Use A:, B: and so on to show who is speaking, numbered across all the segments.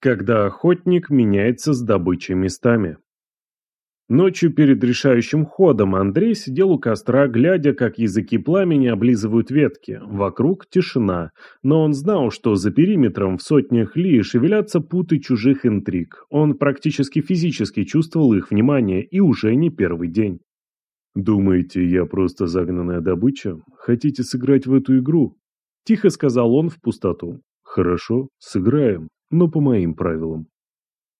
A: когда охотник меняется с добычей местами. Ночью перед решающим ходом Андрей сидел у костра, глядя, как языки пламени облизывают ветки. Вокруг тишина, но он знал, что за периметром в сотнях ли шевелятся путы чужих интриг. Он практически физически чувствовал их внимание и уже не первый день. «Думаете, я просто загнанная добыча? Хотите сыграть в эту игру?» Тихо сказал он в пустоту. «Хорошо, сыграем, но по моим правилам».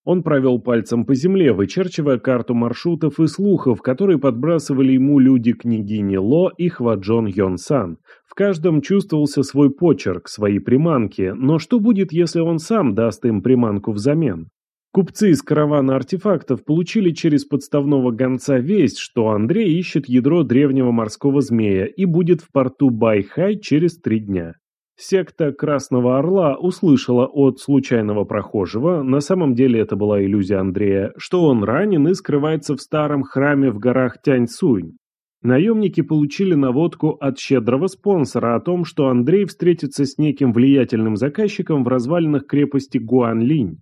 A: Он провел пальцем по земле, вычерчивая карту маршрутов и слухов, которые подбрасывали ему люди княгини Ло и Хваджон Йон Сан. В каждом чувствовался свой почерк, свои приманки, но что будет, если он сам даст им приманку взамен? Купцы из каравана артефактов получили через подставного гонца весть, что Андрей ищет ядро древнего морского змея и будет в порту Байхай через три дня. Секта Красного Орла услышала от случайного прохожего, на самом деле это была иллюзия Андрея, что он ранен и скрывается в старом храме в горах Тяньцунь. Наемники получили наводку от щедрого спонсора о том, что Андрей встретится с неким влиятельным заказчиком в развалинах крепости Гуанлинь.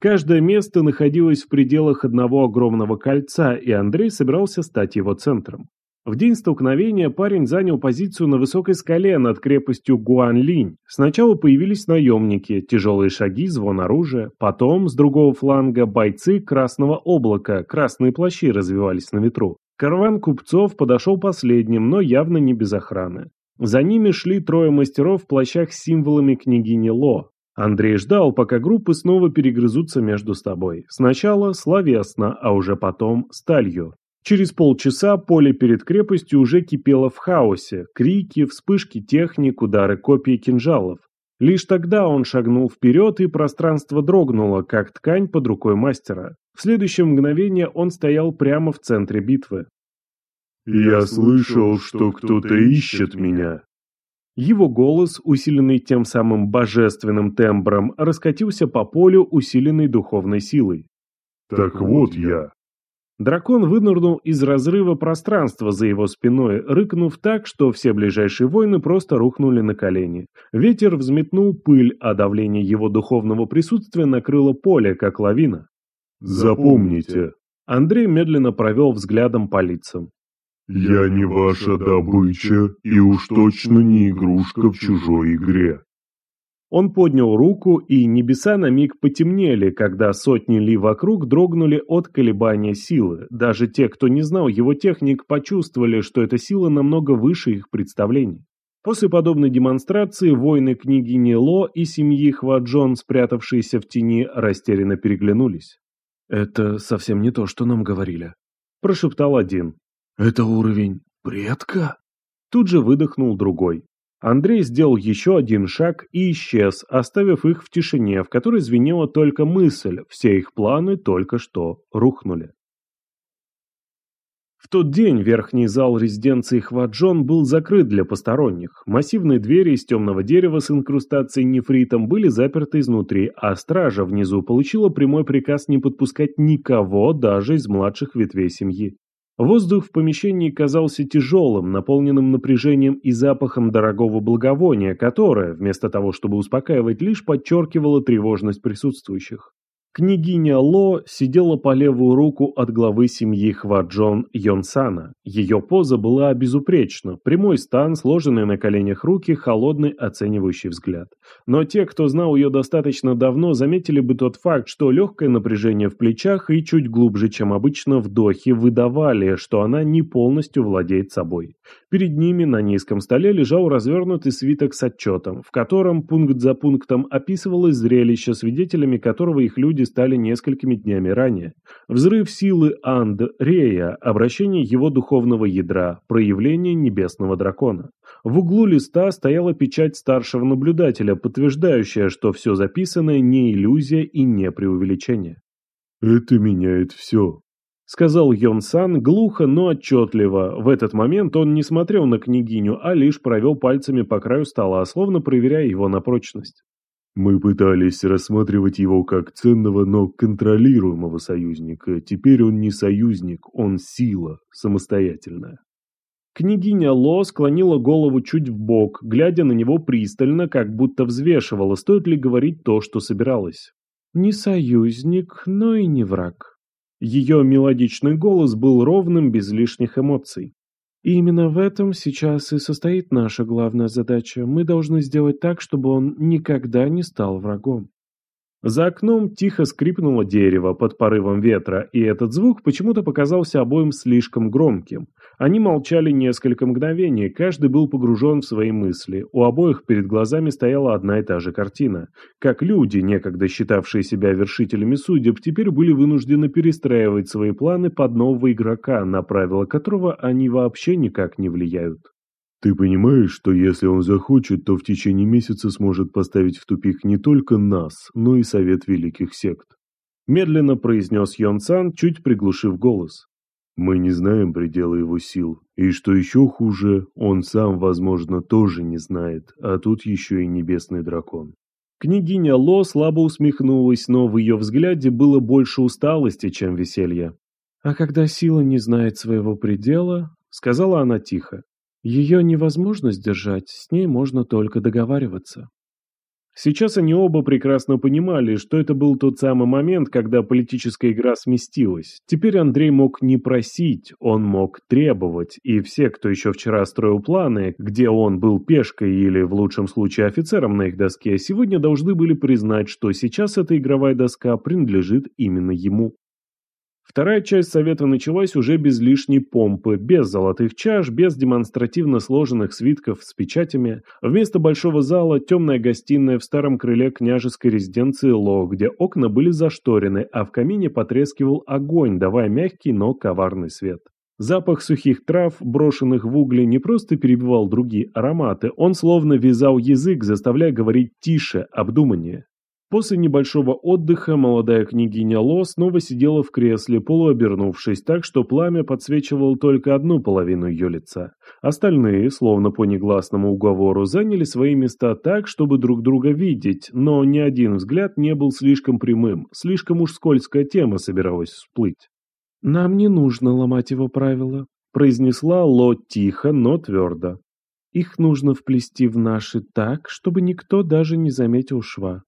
A: Каждое место находилось в пределах одного огромного кольца, и Андрей собирался стать его центром. В день столкновения парень занял позицию на высокой скале над крепостью Гуанлинь. Сначала появились наемники, тяжелые шаги, звон оружия. Потом, с другого фланга, бойцы Красного облака, красные плащи развивались на ветру. Караван купцов подошел последним, но явно не без охраны. За ними шли трое мастеров в плащах с символами княгини Ло. Андрей ждал, пока группы снова перегрызутся между собой. Сначала словесно, а уже потом сталью. Через полчаса поле перед крепостью уже кипело в хаосе. Крики, вспышки техник, удары копий кинжалов. Лишь тогда он шагнул вперед, и пространство дрогнуло, как ткань под рукой мастера. В следующее мгновение он стоял прямо в центре битвы.
B: «Я слышал, что кто-то ищет меня».
A: Его голос, усиленный тем самым божественным тембром, раскатился по полю, усиленной духовной силой.
B: «Так вот я».
A: Дракон вынырнул из разрыва пространства за его спиной, рыкнув так, что все ближайшие воины просто рухнули на колени. Ветер взметнул пыль, а давление его духовного присутствия накрыло поле, как лавина.
B: «Запомните».
A: Андрей медленно провел взглядом по лицам.
B: «Я не ваша добыча и уж точно не игрушка в чужой игре».
A: Он поднял руку, и небеса на миг потемнели, когда сотни ли вокруг дрогнули от колебания силы. Даже те, кто не знал его техник, почувствовали, что эта сила намного выше их представлений. После подобной демонстрации воины княгини Ло и семьи Хваджон, спрятавшиеся в тени, растерянно переглянулись. «Это совсем не то, что нам говорили», – прошептал один. «Это уровень предка?» Тут же выдохнул другой. Андрей сделал еще один шаг и исчез, оставив их в тишине, в которой звенела только мысль, все их планы только что рухнули. В тот день верхний зал резиденции Хваджон был закрыт для посторонних. Массивные двери из темного дерева с инкрустацией нефритом были заперты изнутри, а стража внизу получила прямой приказ не подпускать никого, даже из младших ветвей семьи. Воздух в помещении казался тяжелым, наполненным напряжением и запахом дорогого благовония, которое, вместо того, чтобы успокаивать, лишь подчеркивало тревожность присутствующих. Княгиня Ло сидела по левую руку от главы семьи Хваджон Йонсана. Ее поза была безупречна, прямой стан, сложенные на коленях руки, холодный оценивающий взгляд. Но те, кто знал ее достаточно давно, заметили бы тот факт, что легкое напряжение в плечах и чуть глубже, чем обычно, вдохи выдавали, что она не полностью владеет собой. Перед ними на низком столе лежал развернутый свиток с отчетом, в котором пункт за пунктом описывалось зрелище, свидетелями которого их люди стали несколькими днями ранее. Взрыв силы Анд Рея, обращение его духовного ядра, проявление небесного дракона. В углу листа стояла печать старшего наблюдателя, подтверждающая, что все записанное не иллюзия и не преувеличение.
B: «Это меняет все»,
A: сказал Йон Сан глухо, но отчетливо. В этот момент он не смотрел на княгиню, а лишь провел пальцами по краю стола, словно проверяя его на прочность.
B: Мы пытались рассматривать его как ценного, но контролируемого союзника. Теперь он не союзник, он сила, самостоятельная.
A: Княгиня Ло склонила голову чуть в бок, глядя на него пристально, как будто взвешивала, стоит ли говорить то, что собиралась. Не союзник, но и не враг. Ее мелодичный голос был ровным, без лишних эмоций. И именно в этом сейчас и состоит наша главная задача. Мы должны сделать так, чтобы он никогда не стал врагом. За окном тихо скрипнуло дерево под порывом ветра, и этот звук почему-то показался обоим слишком громким. Они молчали несколько мгновений, каждый был погружен в свои мысли. У обоих перед глазами стояла одна и та же картина. Как люди, некогда считавшие себя вершителями судеб, теперь были вынуждены перестраивать свои планы под нового игрока, на правила которого они вообще никак не влияют.
B: Ты понимаешь, что если он захочет, то в течение месяца сможет поставить в тупик не только нас, но и Совет Великих Сект.
A: Медленно произнес Йон Сан, чуть приглушив голос.
B: Мы не знаем предела его сил, и что еще хуже, он сам, возможно, тоже не знает, а тут еще и небесный дракон.
A: Княгиня Ло слабо усмехнулась, но в ее взгляде было больше усталости, чем веселья. «А когда сила не знает своего предела», — сказала она тихо, — «ее невозможно сдержать, с ней можно только договариваться». Сейчас они оба прекрасно понимали, что это был тот самый момент, когда политическая игра сместилась. Теперь Андрей мог не просить, он мог требовать, и все, кто еще вчера строил планы, где он был пешкой или, в лучшем случае, офицером на их доске, сегодня должны были признать, что сейчас эта игровая доска принадлежит именно ему. Вторая часть совета началась уже без лишней помпы, без золотых чаш, без демонстративно сложенных свитков с печатями. Вместо большого зала темная гостиная в старом крыле княжеской резиденции Ло, где окна были зашторены, а в камине потрескивал огонь, давая мягкий, но коварный свет. Запах сухих трав, брошенных в угли, не просто перебивал другие ароматы, он словно вязал язык, заставляя говорить тише, обдуманнее. После небольшого отдыха молодая княгиня Ло снова сидела в кресле, полуобернувшись так, что пламя подсвечивало только одну половину ее лица. Остальные, словно по негласному уговору, заняли свои места так, чтобы друг друга видеть, но ни один взгляд не был слишком прямым, слишком уж скользкая тема собиралась всплыть. «Нам не нужно ломать его правила», – произнесла Ло тихо, но твердо. «Их нужно вплести в наши так, чтобы никто даже не заметил шва.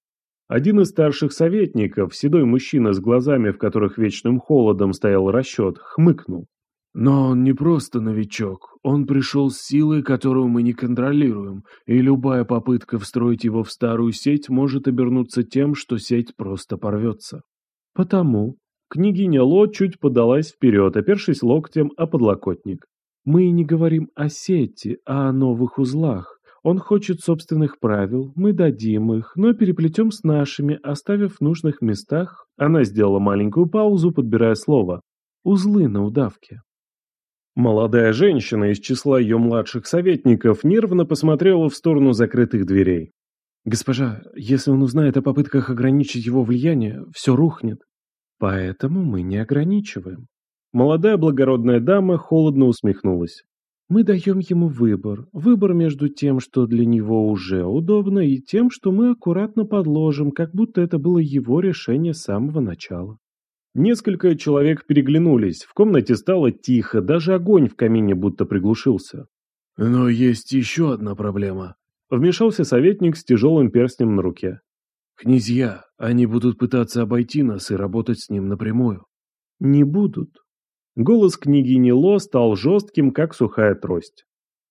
A: Один из старших советников, седой мужчина с глазами, в которых вечным холодом стоял расчет, хмыкнул.
C: Но он не просто новичок, он пришел с силой, которую мы не контролируем, и любая попытка встроить его в старую сеть может обернуться тем, что сеть просто порвется.
A: Потому княгиня Ло чуть подалась вперед, опершись локтем о подлокотник. Мы не говорим о сети, а о новых узлах. Он хочет собственных правил, мы дадим их, но переплетем с нашими, оставив в нужных местах. Она сделала маленькую паузу, подбирая слово. Узлы на удавке. Молодая женщина из числа ее младших советников нервно посмотрела в сторону закрытых дверей. «Госпожа, если он узнает о попытках ограничить его влияние, все рухнет. Поэтому мы не ограничиваем». Молодая благородная дама холодно усмехнулась. Мы даем ему выбор. Выбор между тем, что для него уже удобно, и тем, что мы аккуратно подложим, как будто это было его решение с самого начала. Несколько человек переглянулись, в комнате стало тихо, даже огонь в камине будто приглушился.
C: «Но есть еще одна проблема», —
A: вмешался советник с тяжелым перстнем на руке.
C: «Князья, они будут пытаться обойти нас и работать с ним напрямую».
A: «Не будут. Голос княгини Ло стал жестким, как сухая трость.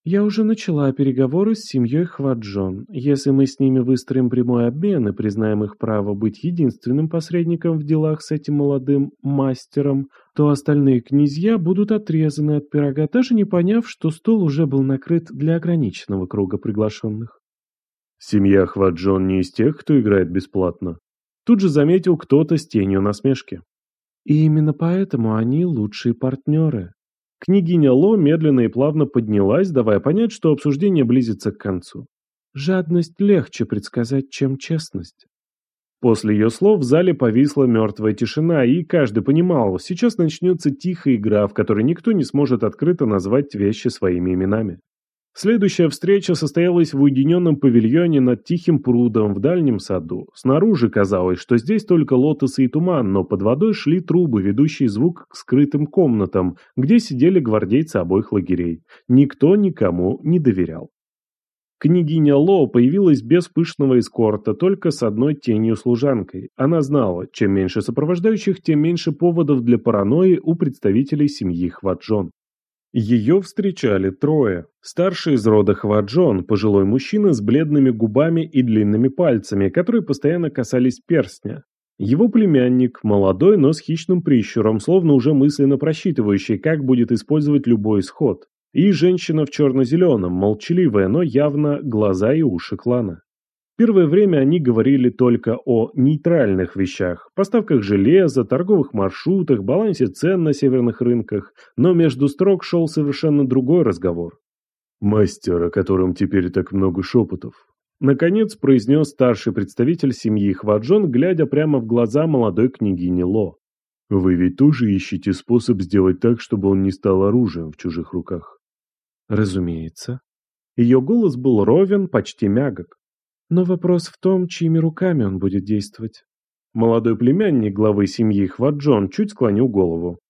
A: «Я уже начала переговоры с семьей Хваджон. Если мы с ними выстроим прямой обмен и признаем их право быть единственным посредником в делах с этим молодым мастером, то остальные князья будут отрезаны от пирога, даже не поняв, что стол уже был накрыт для ограниченного круга приглашенных».
B: «Семья Хваджон не из тех, кто играет бесплатно?»
A: Тут же заметил кто-то с тенью насмешки. И именно поэтому они лучшие партнеры. Княгиня Ло медленно и плавно поднялась, давая понять, что обсуждение близится к концу. Жадность легче предсказать, чем честность. После ее слов в зале повисла мертвая тишина, и каждый понимал, сейчас начнется тихая игра, в которой никто не сможет открыто назвать вещи своими именами. Следующая встреча состоялась в уединенном павильоне над тихим прудом в дальнем саду. Снаружи казалось, что здесь только лотосы и туман, но под водой шли трубы, ведущие звук к скрытым комнатам, где сидели гвардейцы обоих лагерей. Никто никому не доверял. Княгиня Ло появилась без пышного эскорта, только с одной тенью служанкой. Она знала, чем меньше сопровождающих, тем меньше поводов для паранойи у представителей семьи Хваджон. Ее встречали трое. Старший из рода Хваджон, пожилой мужчина с бледными губами и длинными пальцами, которые постоянно касались перстня. Его племянник, молодой, но с хищным прищуром, словно уже мысленно просчитывающий, как будет использовать любой исход. И женщина в черно-зеленом, молчаливая, но явно глаза и уши клана. Первое время они говорили только о нейтральных вещах, поставках железа, торговых маршрутах, балансе цен на северных рынках, но между строк шел совершенно другой разговор.
B: «Мастер, о котором теперь так много шепотов»,
A: Наконец произнес старший представитель семьи Хваджон, глядя прямо в глаза молодой княгини Ло.
B: «Вы ведь тоже ищете способ сделать так, чтобы он не стал оружием в чужих руках?»
A: Разумеется. Ее голос был ровен, почти мягок. Но вопрос в том, чьими руками он будет действовать. Молодой племянник главы семьи Хваджон чуть склонил голову.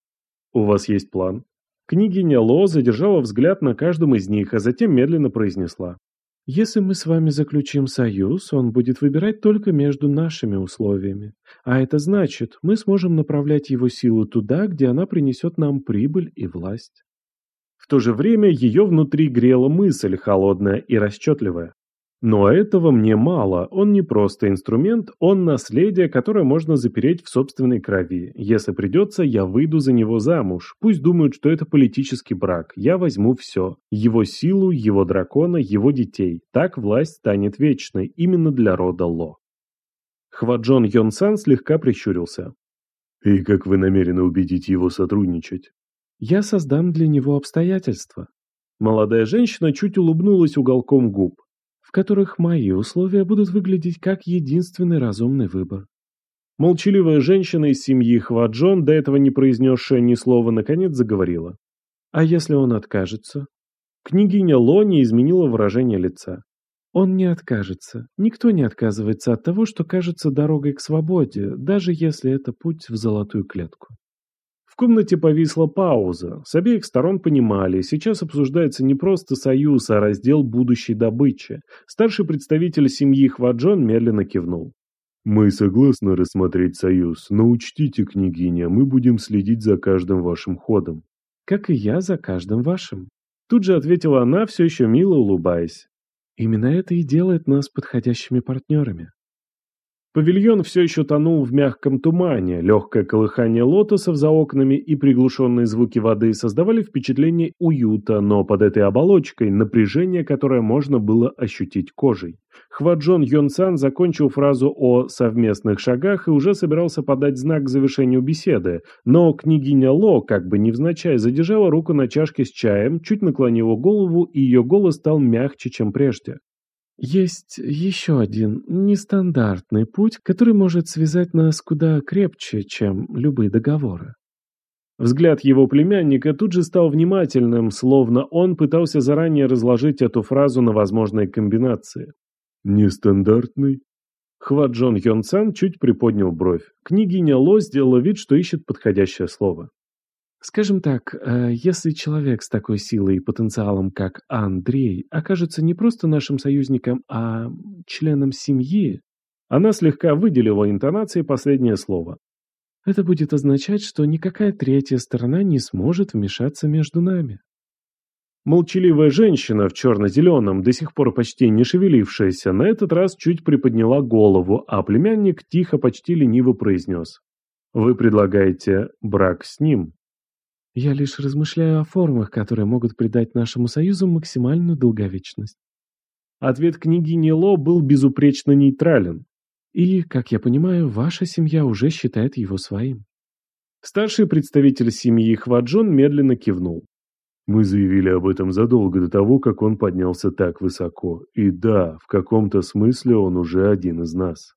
A: «У вас есть план?» Княгиня Ло задержала взгляд на каждом из них, а затем медленно произнесла. «Если мы с вами заключим союз, он будет выбирать только между нашими условиями. А это значит, мы сможем направлять его силу туда, где она принесет нам прибыль и власть. В то же время ее внутри грела мысль, холодная и расчетливая. Но этого мне мало, он не просто инструмент, он наследие, которое можно запереть в собственной крови. Если придется, я выйду за него замуж. Пусть думают, что это политический брак. Я возьму все. Его силу, его дракона, его детей. Так власть станет вечной, именно для рода Ло. Хваджон Йонсан слегка прищурился.
B: «И как вы намерены убедить его сотрудничать?»
A: Я создам для него обстоятельства. Молодая женщина чуть улыбнулась уголком губ, которых мои условия будут выглядеть как единственный разумный выбор. Молчаливая женщина из семьи Хваджон, до этого не произнесшая ни слова, наконец заговорила. А если он откажется? Княгиня Ло не изменила выражение лица. Он не откажется. Никто не отказывается от того, что кажется дорогой к свободе, даже если это путь в золотую клетку. В комнате повисла пауза. С обеих сторон понимали, сейчас обсуждается не просто союз, а раздел будущей добычи. Старший представитель семьи Хваджон медленно кивнул.
B: «Мы согласны рассмотреть союз, но учтите, княгиня, мы будем следить за каждым вашим ходом».
A: «Как и я за каждым вашим». Тут же ответила она, все еще мило улыбаясь. «Именно это и делает нас подходящими партнерами». Павильон все еще тонул в мягком тумане, легкое колыхание лотосов за окнами и приглушенные звуки воды создавали впечатление уюта, но под этой оболочкой напряжение, которое можно было ощутить кожей. Хваджон Йонсан закончил фразу о совместных шагах и уже собирался подать знак к завершению беседы, но княгиня Ло, как бы невзначай, задержала руку на чашке с чаем, чуть наклонила голову, и ее голос стал мягче, чем прежде. Есть еще один нестандартный путь, который может связать нас куда крепче, чем любые договоры. Взгляд его племянника тут же стал внимательным, словно он пытался заранее разложить эту фразу на возможные комбинации.
B: «Нестандартный?»
A: Хваджон Йонсан чуть приподнял бровь. Княгиня Ло сделала вид, что ищет подходящее слово. Скажем так, э, если человек с такой силой и потенциалом, как Андрей, окажется не просто нашим союзником, а членом семьи, она слегка выделила интонацией последнее слово. Это будет означать, что никакая третья сторона не сможет вмешаться между нами. Молчаливая женщина в черно-зеленом, до сих пор почти не шевелившаяся, на этот раз чуть приподняла голову, а племянник тихо, почти лениво произнес. «Вы предлагаете брак с ним?» Я лишь размышляю о формах, которые могут придать нашему союзу максимальную долговечность. Ответ княгини Ло был безупречно нейтрален. И, как я понимаю, ваша семья уже считает его своим. Старший представитель семьи Хваджон медленно кивнул.
B: Мы заявили об этом задолго до того, как он поднялся так высоко. И да, в каком-то смысле он уже один из нас.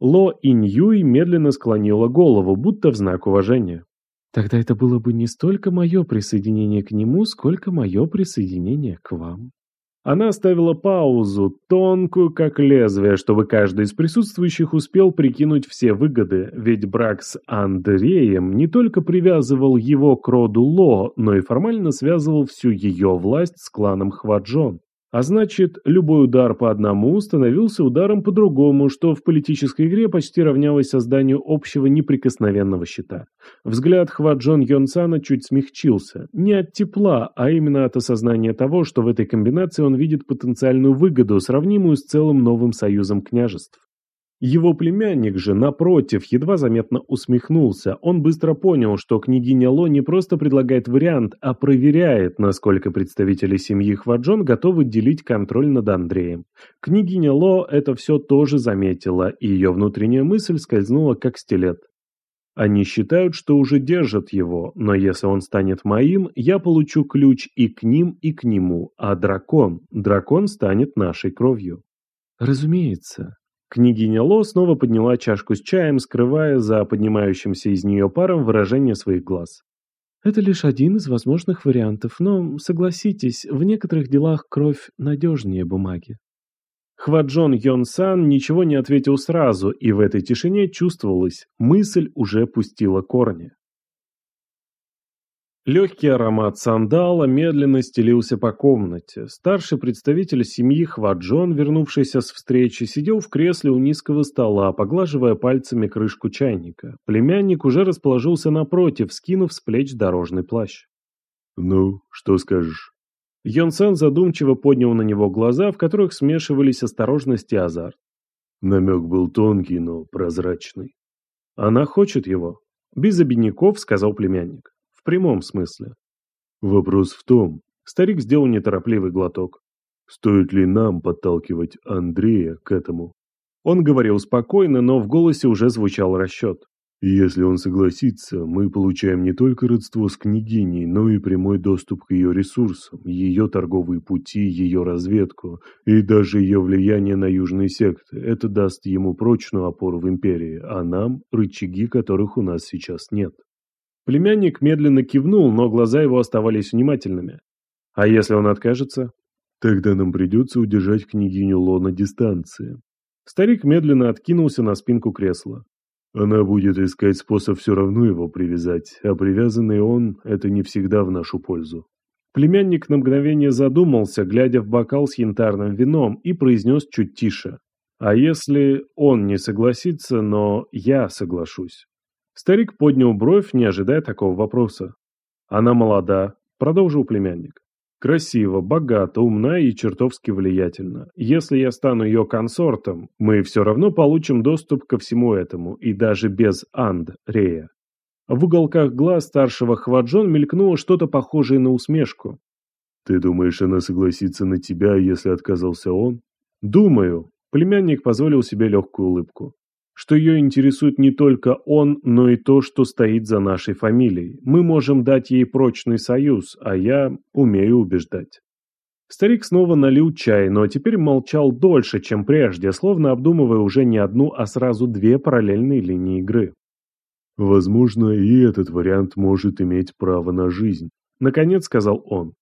A: Ло Иньюй медленно склонила голову, будто в знак уважения. Тогда это было бы не столько мое присоединение к нему, сколько мое присоединение к вам. Она оставила паузу, тонкую как лезвие, чтобы каждый из присутствующих успел прикинуть все выгоды, ведь брак с Андреем не только привязывал его к роду Ло, но и формально связывал всю ее власть с кланом Хваджон. А значит, любой удар по одному становился ударом по другому, что в политической игре почти равнялось созданию общего неприкосновенного щита. Взгляд Хваджон Йонсана чуть смягчился. Не от тепла, а именно от осознания того, что в этой комбинации он видит потенциальную выгоду, сравнимую с целым новым союзом княжеств. Его племянник же, напротив, едва заметно усмехнулся. Он быстро понял, что княгиня Ло не просто предлагает вариант, а проверяет, насколько представители семьи Хваджон готовы делить контроль над Андреем. Княгиня Ло это все тоже заметила, и ее внутренняя мысль скользнула как стилет. Они считают, что уже держат его, но если он станет моим, я получу ключ и к ним, и к нему, а дракон, дракон станет нашей кровью. Разумеется, Княгиня Ло снова подняла чашку с чаем, скрывая за поднимающимся из нее паром выражение своих глаз. Это лишь один из возможных вариантов, но, согласитесь, в некоторых делах кровь надежнее бумаги. Хваджон Йон Сан ничего не ответил сразу, и в этой тишине чувствовалось, мысль уже пустила корни. Легкий аромат сандала медленно стелился по комнате. Старший представитель семьи Хваджон, вернувшийся с встречи, сидел в кресле у низкого стола, поглаживая пальцами крышку чайника. Племянник уже расположился напротив, скинув с плеч дорожный плащ.
B: «Ну, что скажешь?»
A: Йонсен задумчиво поднял на него глаза, в которых смешивались осторожность и азарт.
B: Намек был тонкий, но прозрачный.
A: «Она хочет его», — без обиняков сказал племянник. В прямом смысле.
B: Вопрос в том,
A: старик сделал неторопливый глоток.
B: Стоит ли нам подталкивать Андрея к этому?
A: Он говорил спокойно, но в голосе уже звучал расчет.
B: Если он согласится, мы получаем не только родство с княгиней, но и прямой доступ к ее ресурсам, ее торговые пути, ее разведку и даже ее влияние на южные секты. Это даст ему прочную опору в империи, а нам – рычаги, которых у нас сейчас нет.
A: Племянник медленно кивнул, но глаза его оставались внимательными. А если он откажется?
B: Тогда нам придется удержать княгиню Ло на дистанции.
A: Старик медленно откинулся на спинку кресла.
B: Она будет искать способ все равно его привязать, а привязанный он – это не всегда в нашу пользу.
A: Племянник на мгновение задумался, глядя в бокал с янтарным вином, и произнес чуть тише. «А если он не согласится, но я соглашусь?» Старик поднял бровь, не ожидая такого вопроса. «Она молода», — продолжил племянник. «Красива, богата, умна и чертовски влиятельна. Если я стану ее консортом, мы все равно получим доступ ко всему этому, и даже без Анд, Рея». В уголках глаз старшего Хваджон мелькнуло что-то похожее на усмешку.
B: «Ты думаешь, она согласится на тебя, если отказался он?»
A: «Думаю», — племянник позволил себе легкую улыбку что ее интересует не только он, но и то, что стоит за нашей фамилией. Мы можем дать ей прочный союз, а я умею убеждать. Старик снова налил чай, но теперь молчал дольше, чем прежде, словно обдумывая уже не одну, а сразу две параллельные линии игры.
B: «Возможно, и этот вариант может иметь право на жизнь», — наконец сказал он.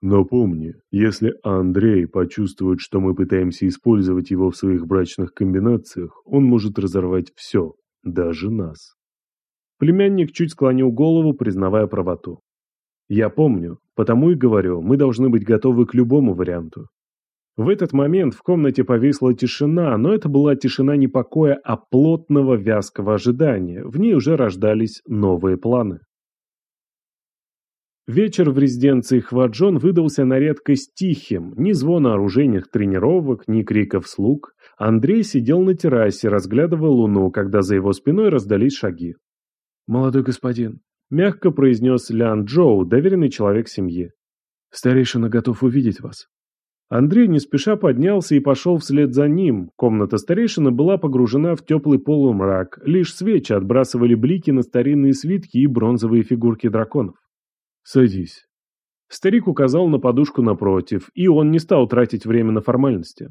B: Но помни, если Андрей почувствует, что мы пытаемся использовать его в своих брачных комбинациях, он может разорвать все, даже нас.
A: Племянник чуть склонил голову, признавая правоту. Я помню, потому и говорю, мы должны быть готовы к любому варианту. В этот момент в комнате повисла тишина, но это была тишина не покоя, а плотного вязкого ожидания. В ней уже рождались новые планы. Вечер в резиденции Хваджон выдался на редкость тихим, ни звона оружейных тренировок, ни криков слуг. Андрей сидел на террасе, разглядывая луну, когда за его спиной раздались шаги.
C: «Молодой господин», —
A: мягко произнес Лян Джоу, доверенный человек семьи.
C: «Старейшина готов увидеть вас».
A: Андрей не спеша поднялся и пошел вслед за ним. Комната старейшины была погружена в теплый полумрак, лишь свечи отбрасывали блики на старинные свитки и бронзовые фигурки драконов.
B: «Садись».
A: Старик указал на подушку напротив, и он не стал тратить время на формальности.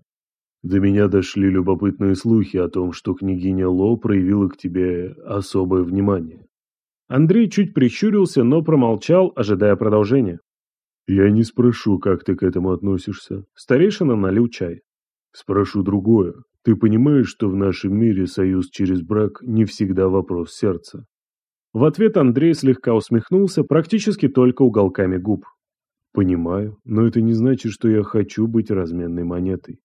B: «До меня дошли любопытные слухи о том, что княгиня Ло проявила к тебе особое внимание».
A: Андрей чуть прищурился, но промолчал, ожидая продолжения.
B: «Я не спрошу, как ты к этому относишься».
A: Старейшина налил чай.
B: «Спрошу другое. Ты понимаешь, что в нашем мире союз через брак не всегда вопрос сердца?»
A: В ответ Андрей слегка усмехнулся, практически только уголками губ.
B: Понимаю, но это не значит, что я хочу быть разменной монетой.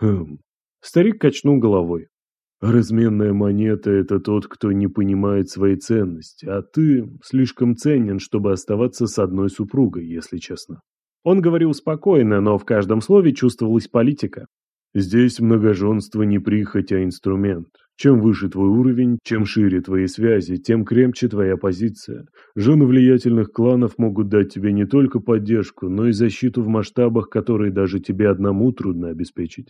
A: Хм. Старик качнул головой.
B: Разменная монета – это тот, кто не понимает своей ценности, а ты слишком ценен, чтобы оставаться с одной супругой, если честно.
A: Он говорил спокойно, но в каждом слове чувствовалась политика.
B: Здесь многоженство не прихоть, а инструмент. Чем выше твой уровень, чем шире твои связи, тем крепче твоя позиция. Жены влиятельных кланов могут дать тебе не только поддержку, но и защиту в масштабах, которые даже тебе одному трудно обеспечить.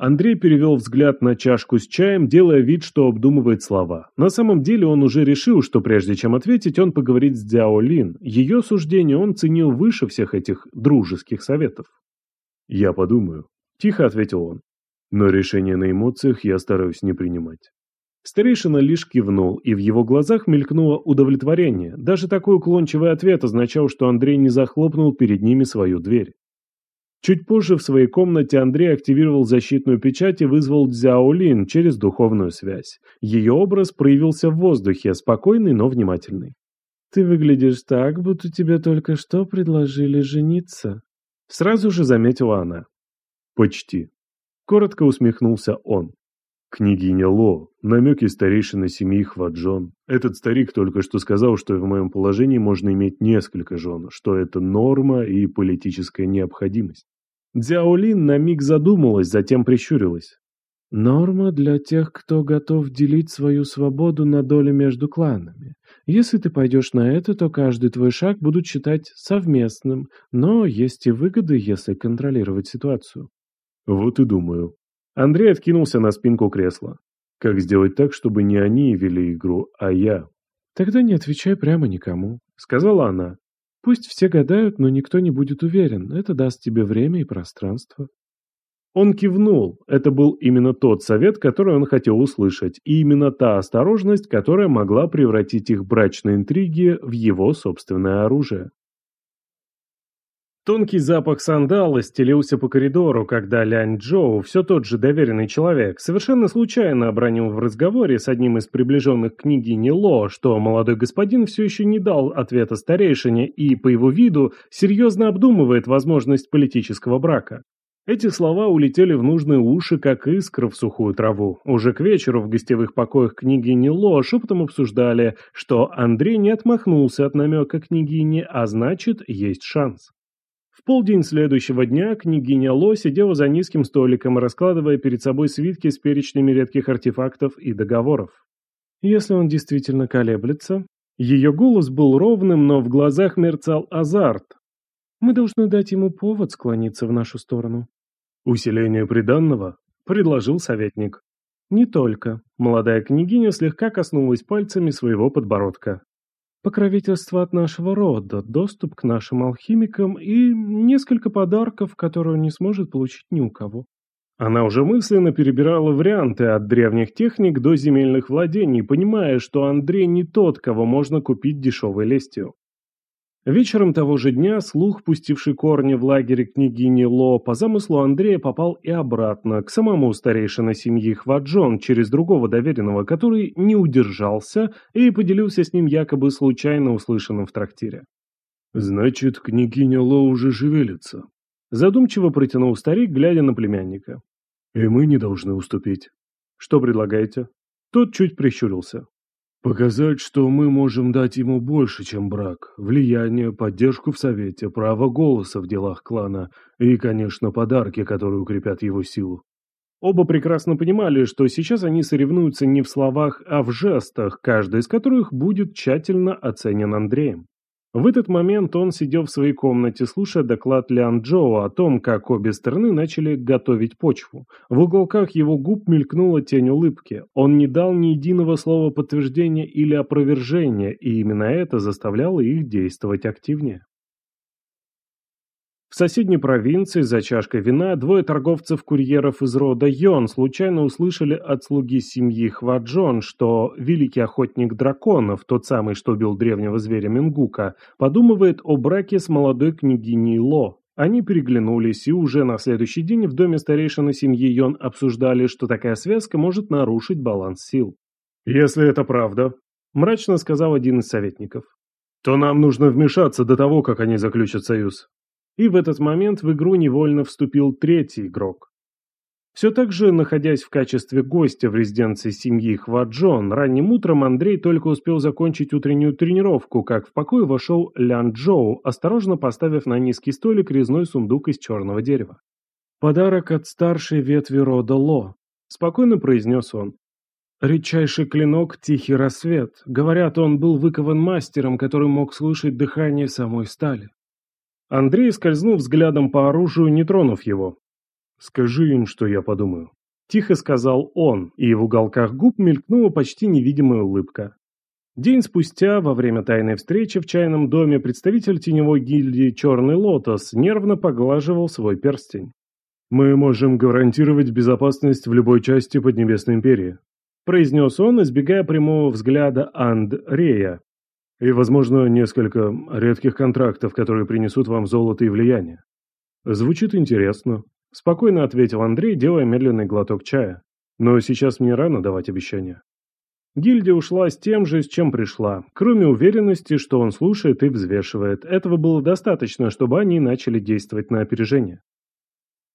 A: Андрей перевел взгляд на чашку с чаем, делая вид, что обдумывает слова. На самом деле он уже решил, что прежде чем ответить, он поговорит с Дяо Лин. Ее суждение он ценил выше всех этих дружеских советов.
B: «Я подумаю», – тихо ответил он. «Но решение на эмоциях я стараюсь не принимать».
A: Старейшина лишь кивнул, и в его глазах мелькнуло удовлетворение. Даже такой уклончивый ответ означал, что Андрей не захлопнул перед ними свою дверь. Чуть позже в своей комнате Андрей активировал защитную печать и вызвал Цзяо Лин через духовную связь. Ее образ проявился в воздухе, спокойный, но внимательный. «Ты выглядишь так, будто тебе только что предложили жениться», — сразу же заметила она.
B: «Почти», —
A: коротко усмехнулся он.
B: «Княгиня Ло, намеки старейшины семьи Хваджон. Этот старик только что сказал, что в моем положении можно иметь несколько жен, что это норма и политическая необходимость».
A: Дзяолин на миг задумалась, затем прищурилась. «Норма для тех, кто готов делить свою свободу на доли между кланами. Если ты пойдешь на это, то каждый твой шаг будут считать совместным, но есть и выгоды, если контролировать ситуацию».
B: «Вот и думаю»,
A: Андрей откинулся на спинку кресла.
B: «Как сделать так, чтобы не они вели игру, а я?»
A: «Тогда не отвечай прямо никому», — сказала она. «Пусть все гадают, но никто не будет уверен. Это даст тебе время и пространство». Он кивнул. Это был именно тот совет, который он хотел услышать, и именно та осторожность, которая могла превратить их брачные интриги в его собственное оружие. Тонкий запах сандала стелился по коридору, когда Лянь Джоу, все тот же доверенный человек, совершенно случайно обронил в разговоре с одним из приближенных княгини Ло, что молодой господин все еще не дал ответа старейшине и, по его виду, серьезно обдумывает возможность политического брака. Эти слова улетели в нужные уши, как искра в сухую траву. Уже к вечеру в гостевых покоях княгини Ло шепотом обсуждали, что Андрей не отмахнулся от намека княгини, а значит, есть шанс. В полдень следующего дня княгиня Ло сидела за низким столиком, раскладывая перед собой свитки с перечнями редких артефактов и договоров. Если он действительно колеблется... Ее голос был ровным, но в глазах мерцал азарт. Мы должны дать ему повод склониться в нашу сторону.
B: «Усиление приданного?» – предложил советник.
A: «Не только». Молодая княгиня слегка коснулась пальцами своего подбородка покровительство от нашего рода, доступ к нашим алхимикам и несколько подарков, которые он не сможет получить ни у кого. Она уже мысленно перебирала варианты от древних техник до земельных владений, понимая, что Андрей не тот, кого можно купить дешевой лестью. Вечером того же дня слух, пустивший корни в лагере княгини Ло, по замыслу Андрея попал и обратно, к самому старейшине семьи Хваджон, через другого доверенного, который не удержался и поделился с ним якобы случайно услышанным в трактире.
B: «Значит, княгиня Ло уже шевелится», –
A: задумчиво протянул старик, глядя на племянника.
B: «И мы не должны уступить».
A: «Что предлагаете?» Тот чуть прищурился.
B: Показать, что мы можем дать ему больше, чем брак, влияние, поддержку в совете, право голоса в делах клана и, конечно, подарки, которые укрепят его силу.
A: Оба прекрасно понимали, что сейчас они соревнуются не в словах, а в жестах, каждый из которых будет тщательно оценен Андреем. В этот момент он сидел в своей комнате, слушая доклад Лян Джоу о том, как обе стороны начали готовить почву. В уголках его губ мелькнула тень улыбки. Он не дал ни единого слова подтверждения или опровержения, и именно это заставляло их действовать активнее. В соседней провинции за чашкой вина двое торговцев-курьеров из рода Йон случайно услышали от слуги семьи Хваджон, что великий охотник драконов, тот самый, что убил древнего зверя Мингука, подумывает о браке с молодой княгиней Ло. Они переглянулись и уже на следующий день в доме старейшины семьи Йон обсуждали, что такая связка может нарушить баланс сил. «Если это правда», – мрачно сказал один из советников, то нам нужно вмешаться до того, как они заключат союз. И в этот момент в игру невольно вступил третий игрок. Все так же, находясь в качестве гостя в резиденции семьи Хваджон, ранним утром Андрей только успел закончить утреннюю тренировку, как в покой вошел Лян Джоу, осторожно поставив на низкий столик резной сундук из черного дерева. «Подарок от старшей ветви рода Ло», — спокойно произнес он. «Редчайший клинок — тихий рассвет. Говорят, он был выкован мастером, который мог слышать дыхание самой стали». Андрей скользнул взглядом по оружию, не тронув его. «Скажи им, что я подумаю». Тихо сказал он, и в уголках губ мелькнула почти невидимая улыбка. День спустя, во время тайной встречи в чайном доме, представитель теневой гильдии «Черный лотос» нервно поглаживал свой перстень. «Мы можем гарантировать безопасность в любой части Поднебесной империи», произнес он, избегая прямого взгляда Андрея. «И, возможно, несколько редких контрактов, которые принесут вам золото и влияние». Звучит интересно. Спокойно ответил Андрей, делая медленный глоток чая. Но сейчас мне рано давать обещания. Гильдия ушла с тем же, с чем пришла. Кроме уверенности, что он слушает и взвешивает. Этого было достаточно, чтобы они начали действовать на опережение.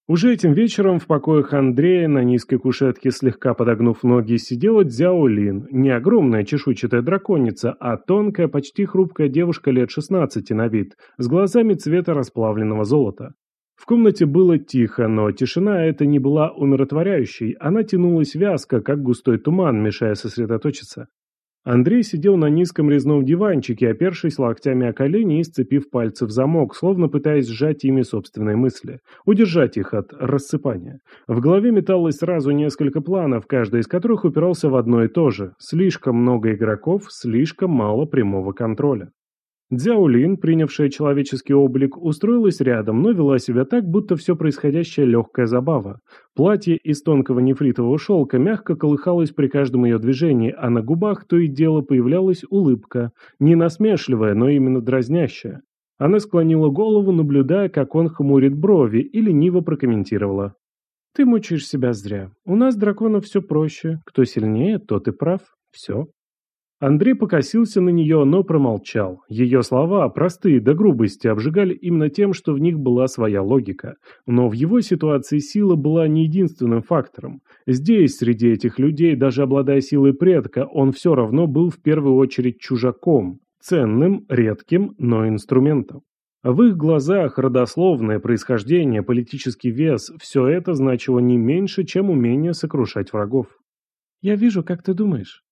A: Уже этим вечером в покоях Андрея на низкой кушетке, слегка подогнув ноги, сидела Дзяо Лин, не огромная чешуйчатая драконица, а тонкая, почти хрупкая девушка лет 16 на вид, с глазами цвета расплавленного золота. В комнате было тихо, но тишина эта не была умиротворяющей, она тянулась вязко, как густой туман, мешая сосредоточиться. Андрей сидел на низком резном диванчике, опершись локтями о колени и сцепив пальцы в замок, словно пытаясь сжать ими собственные мысли, удержать их от рассыпания. В голове металось сразу несколько планов, каждый из которых упирался в одно и то же. Слишком много игроков, слишком мало прямого контроля. Дзяолин, принявшая человеческий облик, устроилась рядом, но вела себя так, будто все происходящее легкая забава. Платье из тонкого нефритового шелка мягко колыхалось при каждом ее движении, а на губах то и дело появлялась улыбка, не насмешливая, но именно дразнящая. Она склонила голову, наблюдая, как он хмурит брови, и лениво прокомментировала. «Ты мучаешь себя зря. У нас драконов все проще. Кто сильнее, тот и прав. Все». Андрей покосился на нее, но промолчал. Ее слова, простые до грубости, обжигали именно тем, что в них была своя логика. Но в его ситуации сила была не единственным фактором. Здесь, среди этих людей, даже обладая силой предка, он все равно был в первую очередь чужаком, ценным, редким, но инструментом. В их глазах родословное происхождение, политический вес – все это значило не меньше, чем умение сокрушать врагов. «Я вижу, как ты думаешь»,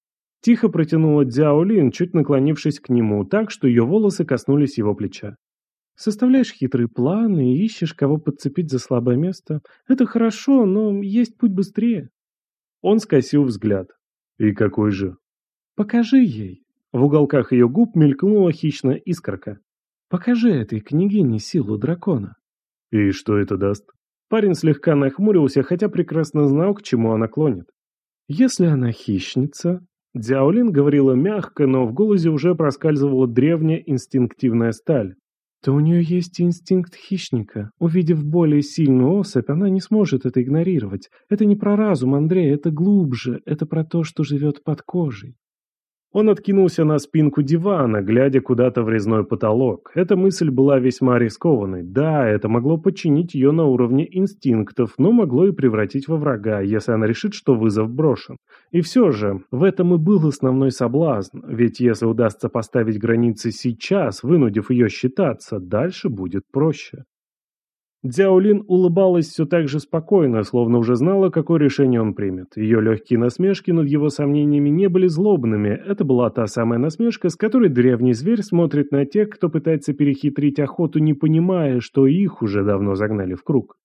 A: Тихо протянула Дзяо Лин, чуть наклонившись к нему, так, что ее волосы коснулись его плеча. Составляешь хитрые планы и ищешь, кого подцепить за слабое место. Это хорошо, но есть путь быстрее. Он скосил взгляд. И какой же? Покажи ей. В уголках ее губ мелькнула хищная искорка. Покажи этой княгине силу дракона. И что это даст? Парень слегка нахмурился, хотя прекрасно знал, к чему она клонит. Если она хищница, Дзяолин говорила мягко, но в голосе уже проскальзывала древняя инстинктивная сталь. То у нее есть инстинкт хищника. Увидев более сильную особь, она не сможет это игнорировать. Это не про разум, Андрей, это глубже, это про то, что живет под кожей. Он откинулся на спинку дивана, глядя куда-то в резной потолок. Эта мысль была весьма рискованной. Да, это могло подчинить ее на уровне инстинктов, но могло и превратить во врага, если она решит, что вызов брошен. И все же, в этом и был основной соблазн, ведь если удастся поставить границы сейчас, вынудив ее считаться, дальше будет проще. Дзяолин улыбалась все так же спокойно, словно уже знала, какое решение он примет. Ее легкие насмешки над его сомнениями не были злобными. Это была та самая насмешка, с которой древний зверь смотрит на тех, кто пытается перехитрить охоту, не понимая, что их уже давно загнали в круг.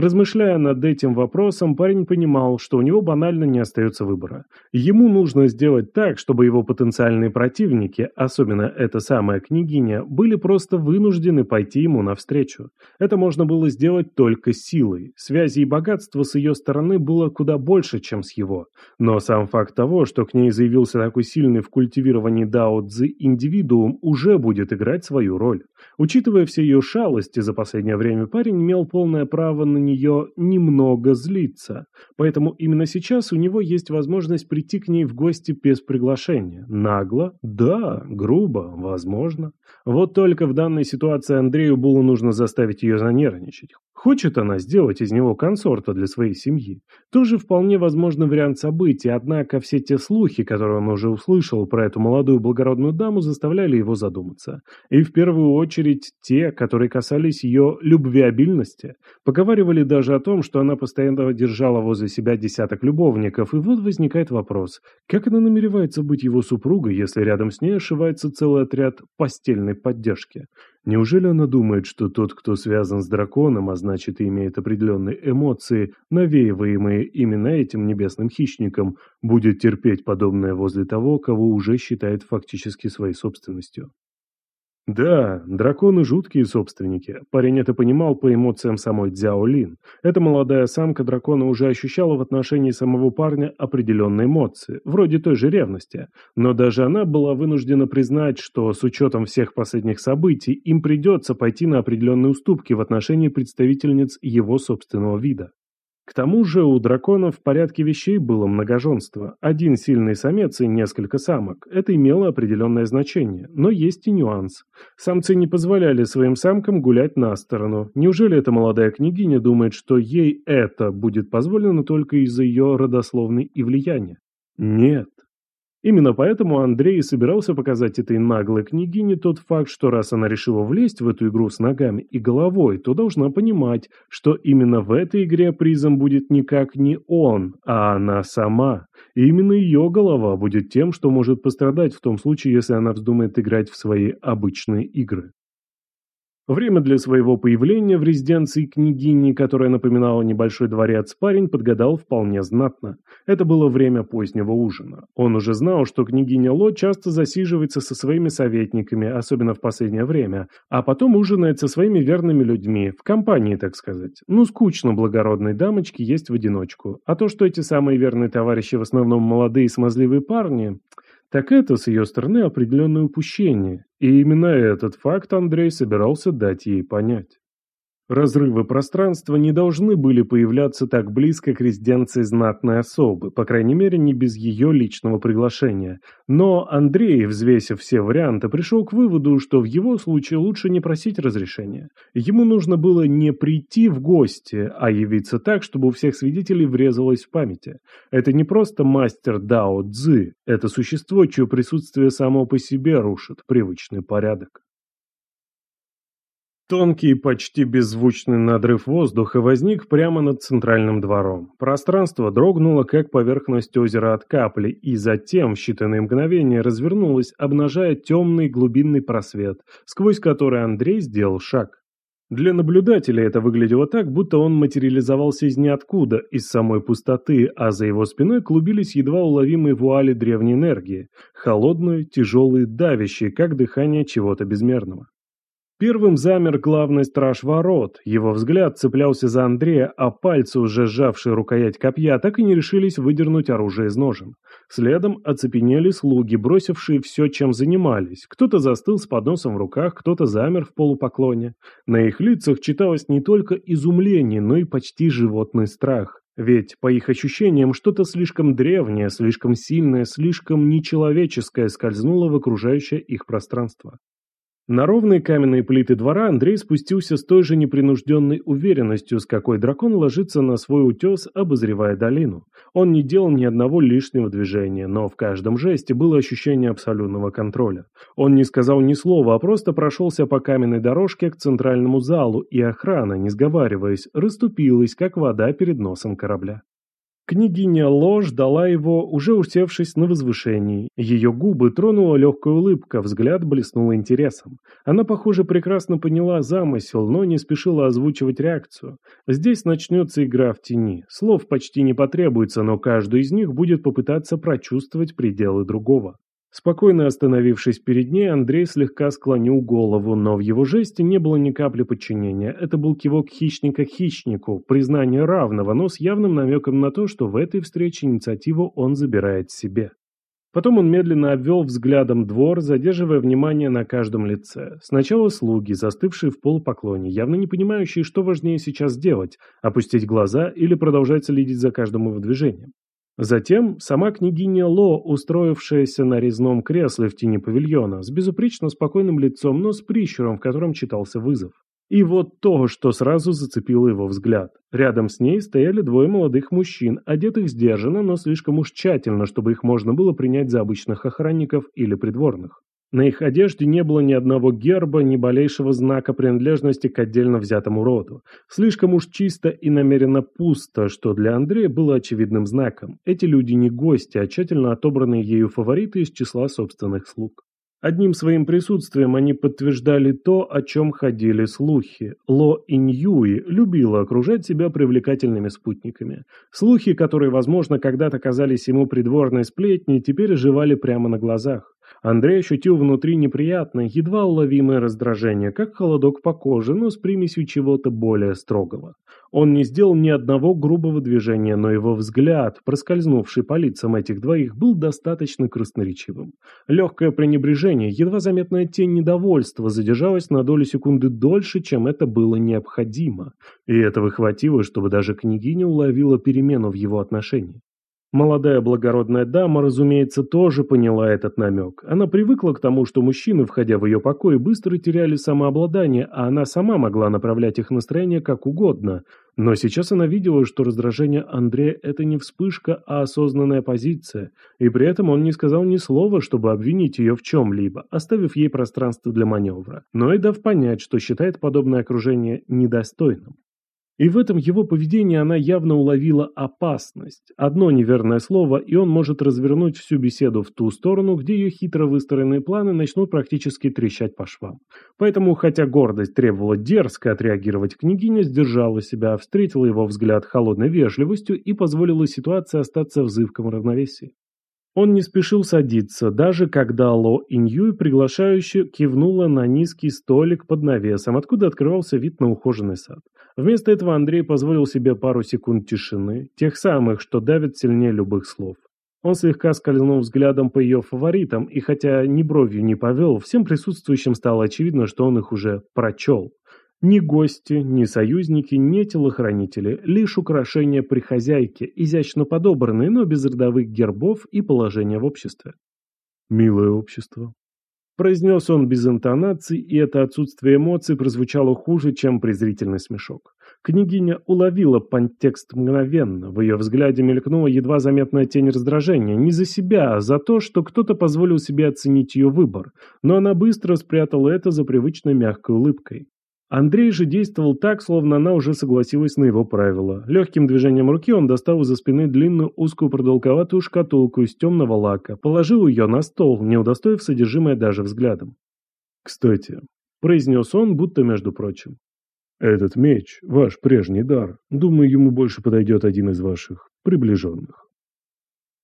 A: Размышляя над этим вопросом, парень понимал, что у него банально не остается выбора. Ему нужно сделать так, чтобы его потенциальные противники, особенно эта самая княгиня, были просто вынуждены пойти ему навстречу. Это можно было сделать только силой. Связи и богатства с ее стороны было куда больше, чем с его. Но сам факт того, что к ней заявился такой сильный в культивировании Дао Цзы индивидуум, уже будет играть свою роль. Учитывая все ее шалости за последнее время, парень имел полное право на нее немного злится. Поэтому именно сейчас у него есть возможность прийти к ней в гости без приглашения. Нагло? Да. Грубо? Возможно. Вот только в данной ситуации Андрею было нужно заставить ее занервничать. Хочет она сделать из него консорта для своей семьи. Тоже вполне возможный вариант событий, однако все те слухи, которые он уже услышал про эту молодую благородную даму, заставляли его задуматься. И в первую очередь те, которые касались ее любвеобильности, поговаривали даже о том, что она постоянно держала возле себя десяток любовников, и вот возникает вопрос, как она намеревается быть его супругой, если рядом с ней ошивается целый отряд постельной поддержки? Неужели она думает, что тот, кто связан с драконом, а значит и имеет определенные эмоции, навеиваемые именно этим небесным хищником, будет терпеть подобное возле того, кого уже считает фактически своей собственностью? Да, драконы жуткие собственники. Парень это понимал по эмоциям самой Дзяо Лин. Эта молодая самка дракона уже ощущала в отношении самого парня определенные эмоции, вроде той же ревности. Но даже она была вынуждена признать, что с учетом всех последних событий им придется пойти на определенные уступки в отношении представительниц его собственного вида. К тому же у драконов в порядке вещей было многоженство. Один сильный самец и несколько самок. Это имело определенное значение. Но есть и нюанс. Самцы не позволяли своим самкам гулять на сторону. Неужели эта молодая княгиня думает, что ей это будет позволено только из-за ее родословной и влияния? Нет. Именно поэтому Андрей собирался показать этой наглой княгине тот факт, что раз она решила влезть в эту игру с ногами и головой, то должна понимать, что именно в этой игре призом будет никак не он, а она сама. И именно ее голова будет тем, что может пострадать в том случае, если она вздумает играть в свои обычные игры. Время для своего появления в резиденции княгини, которая напоминала небольшой дворец, парень подгадал вполне знатно. Это было время позднего ужина. Он уже знал, что княгиня Ло часто засиживается со своими советниками, особенно в последнее время, а потом ужинает со своими верными людьми, в компании, так сказать. Ну, скучно благородной дамочке есть в одиночку. А то, что эти самые верные товарищи в основном молодые смазливые парни так это с ее стороны определенное упущение, и именно этот факт Андрей собирался дать ей понять. Разрывы пространства не должны были появляться так близко к резиденции знатной особы, по крайней мере, не без ее личного приглашения. Но Андрей, взвесив все варианты, пришел к выводу, что в его случае лучше не просить разрешения. Ему нужно было не прийти в гости, а явиться так, чтобы у всех свидетелей врезалось в памяти. Это не просто мастер Дао Цзы, это существо, чье присутствие само по себе рушит привычный порядок. Тонкий, почти беззвучный надрыв воздуха возник прямо над центральным двором. Пространство дрогнуло, как поверхность озера от капли, и затем в считанные мгновения развернулось, обнажая темный глубинный просвет, сквозь который Андрей сделал шаг. Для наблюдателя это выглядело так, будто он материализовался из ниоткуда, из самой пустоты, а за его спиной клубились едва уловимые вуали древней энергии, холодные, тяжелые, давящие, как дыхание чего-то безмерного. Первым замер главный страж ворот. Его взгляд цеплялся за Андрея, а пальцы, уже сжавшие рукоять копья, так и не решились выдернуть оружие из ножен. Следом оцепенели слуги, бросившие все, чем занимались. Кто-то застыл с подносом в руках, кто-то замер в полупоклоне. На их лицах читалось не только изумление, но и почти животный страх. Ведь, по их ощущениям, что-то слишком древнее, слишком сильное, слишком нечеловеческое скользнуло в окружающее их пространство. На ровные каменные плиты двора Андрей спустился с той же непринужденной уверенностью, с какой дракон ложится на свой утес, обозревая долину. Он не делал ни одного лишнего движения, но в каждом жесте было ощущение абсолютного контроля. Он не сказал ни слова, а просто прошелся по каменной дорожке к центральному залу, и охрана, не сговариваясь, расступилась, как вода перед носом корабля. Княгиня Ло ждала его, уже усевшись на возвышении. Ее губы тронула легкая улыбка, взгляд блеснул интересом. Она, похоже, прекрасно поняла замысел, но не спешила озвучивать реакцию. Здесь начнется игра в тени. Слов почти не потребуется, но каждый из них будет попытаться прочувствовать пределы другого. Спокойно остановившись перед ней, Андрей слегка склонил голову, но в его жесте не было ни капли подчинения. Это был кивок хищника хищнику, признание равного, но с явным намеком на то, что в этой встрече инициативу он забирает себе. Потом он медленно обвел взглядом двор, задерживая внимание на каждом лице. Сначала слуги, застывшие в полупоклоне, явно не понимающие, что важнее сейчас делать – опустить глаза или продолжать следить за каждым его движением. Затем сама княгиня Ло, устроившаяся на резном кресле в тени павильона, с безупречно спокойным лицом, но с прищуром, в котором читался вызов. И вот то, что сразу зацепило его взгляд. Рядом с ней стояли двое молодых мужчин, одетых сдержанно, но слишком уж тщательно, чтобы их можно было принять за обычных охранников или придворных. На их одежде не было ни одного герба, ни малейшего знака принадлежности к отдельно взятому роду. Слишком уж чисто и намеренно пусто, что для Андрея было очевидным знаком. Эти люди не гости, а тщательно отобранные ею фавориты из числа собственных слуг. Одним своим присутствием они подтверждали то, о чем ходили слухи. Ло Иньюи любила окружать себя привлекательными спутниками. Слухи, которые, возможно, когда-то казались ему придворной сплетней, теперь оживали прямо на глазах. Андрей ощутил внутри неприятное, едва уловимое раздражение, как холодок по коже, но с примесью чего-то более строгого. Он не сделал ни одного грубого движения, но его взгляд, проскользнувший по лицам этих двоих, был достаточно красноречивым. Легкое пренебрежение, едва заметная тень недовольства задержалась на долю секунды дольше, чем это было необходимо. И этого хватило, чтобы даже княгиня уловила перемену в его отношении. Молодая благородная дама, разумеется, тоже поняла этот намек. Она привыкла к тому, что мужчины, входя в ее покой, быстро теряли самообладание, а она сама могла направлять их настроение как угодно. Но сейчас она видела, что раздражение Андрея – это не вспышка, а осознанная позиция, и при этом он не сказал ни слова, чтобы обвинить ее в чем-либо, оставив ей пространство для маневра, но и дав понять, что считает подобное окружение недостойным. И в этом его поведении она явно уловила опасность. Одно неверное слово, и он может развернуть всю беседу в ту сторону, где ее хитро выстроенные планы начнут практически трещать по швам. Поэтому, хотя гордость требовала дерзко отреагировать, княгиня сдержала себя, встретила его взгляд холодной вежливостью и позволила ситуации остаться в зыбком равновесии. Он не спешил садиться, даже когда Ло Иньюй приглашающе кивнула на низкий столик под навесом, откуда открывался вид на ухоженный сад. Вместо этого Андрей позволил себе пару секунд тишины, тех самых, что давят сильнее любых слов. Он слегка скользнул взглядом по ее фаворитам, и хотя ни бровью не повел, всем присутствующим стало очевидно, что он их уже прочел. Ни гости, ни союзники, ни телохранители, лишь украшения при хозяйке, изящно подобранные, но без родовых гербов и положения в обществе.
B: «Милое общество»,
A: Произнес он без интонаций, и это отсутствие эмоций прозвучало хуже, чем презрительный смешок. Княгиня уловила подтекст мгновенно, в ее взгляде мелькнула едва заметная тень раздражения, не за себя, а за то, что кто-то позволил себе оценить ее выбор, но она быстро спрятала это за привычной мягкой улыбкой. Андрей же действовал так, словно она уже согласилась на его правила. Легким движением руки он достал из-за спины длинную узкую продолговатую шкатулку из темного лака, положил ее на стол, не удостоив содержимое даже взглядом.
B: «Кстати», — произнес он, будто между прочим, «этот меч — ваш прежний дар. Думаю, ему больше подойдет один из ваших приближенных».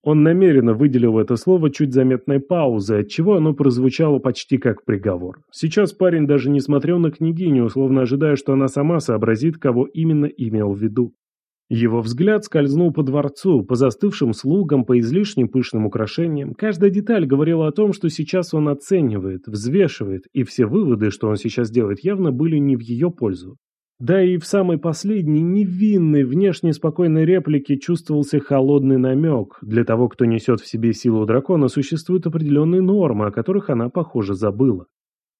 A: Он намеренно выделил это слово чуть заметной паузой, отчего оно прозвучало почти как приговор. Сейчас парень даже не смотрел на княгиню, словно ожидая, что она сама сообразит, кого именно имел в виду. Его взгляд скользнул по дворцу, по застывшим слугам, по излишним пышным украшениям. Каждая деталь говорила о том, что сейчас он оценивает, взвешивает, и все выводы, что он сейчас делает, явно были не в ее пользу. Да и в самой последней, невинной, внешне спокойной реплике чувствовался холодный намек. Для того, кто несет в себе силу дракона, существуют определенные нормы, о которых она, похоже, забыла.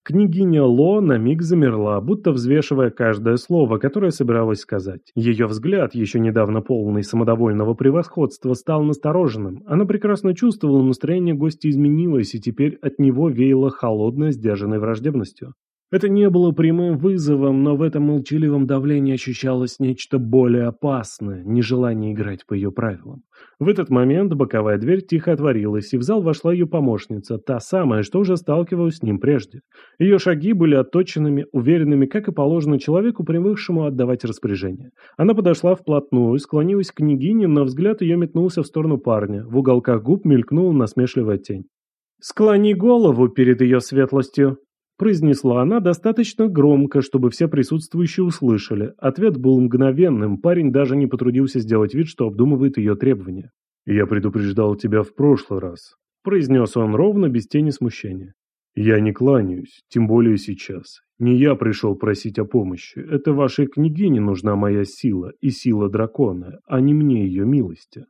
A: Княгиня Ло на миг замерла, будто взвешивая каждое слово, которое собиралась сказать. Ее взгляд, еще недавно полный самодовольного превосходства, стал настороженным. Она прекрасно чувствовала, настроение гостя изменилось, и теперь от него веяло холодной, сдержанной враждебностью. Это не было прямым вызовом, но в этом молчаливом давлении ощущалось нечто более опасное, нежелание играть по ее правилам. В этот момент боковая дверь тихо отворилась, и в зал вошла ее помощница, та самая, что уже сталкивалась с ним прежде. Ее шаги были отточенными, уверенными, как и положено человеку, привыкшему отдавать распоряжение. Она подошла вплотную, склонилась к княгине, но взгляд ее метнулся в сторону парня. В уголках губ мелькнула насмешливая тень. «Склони голову перед ее светлостью», Произнесла она достаточно громко, чтобы все присутствующие услышали. Ответ был мгновенным, парень даже не потрудился сделать вид, что обдумывает ее требования.
B: «Я предупреждал тебя в прошлый раз»,
A: произнес он ровно, без тени смущения.
B: «Я не кланяюсь, тем более сейчас. Не я пришел просить о помощи. Это вашей княгине нужна моя сила и сила дракона, а не мне ее милости».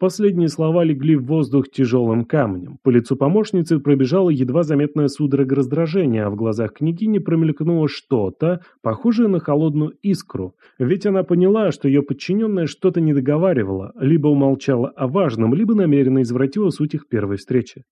A: Последние слова легли в воздух тяжелым камнем. По лицу помощницы пробежала едва заметная судорога раздражения, а в глазах княгини промелькнуло что-то, похожее на холодную искру. Ведь она поняла, что ее подчиненная что-то не договаривала, либо умолчала о важном, либо намеренно извратила суть их первой встречи.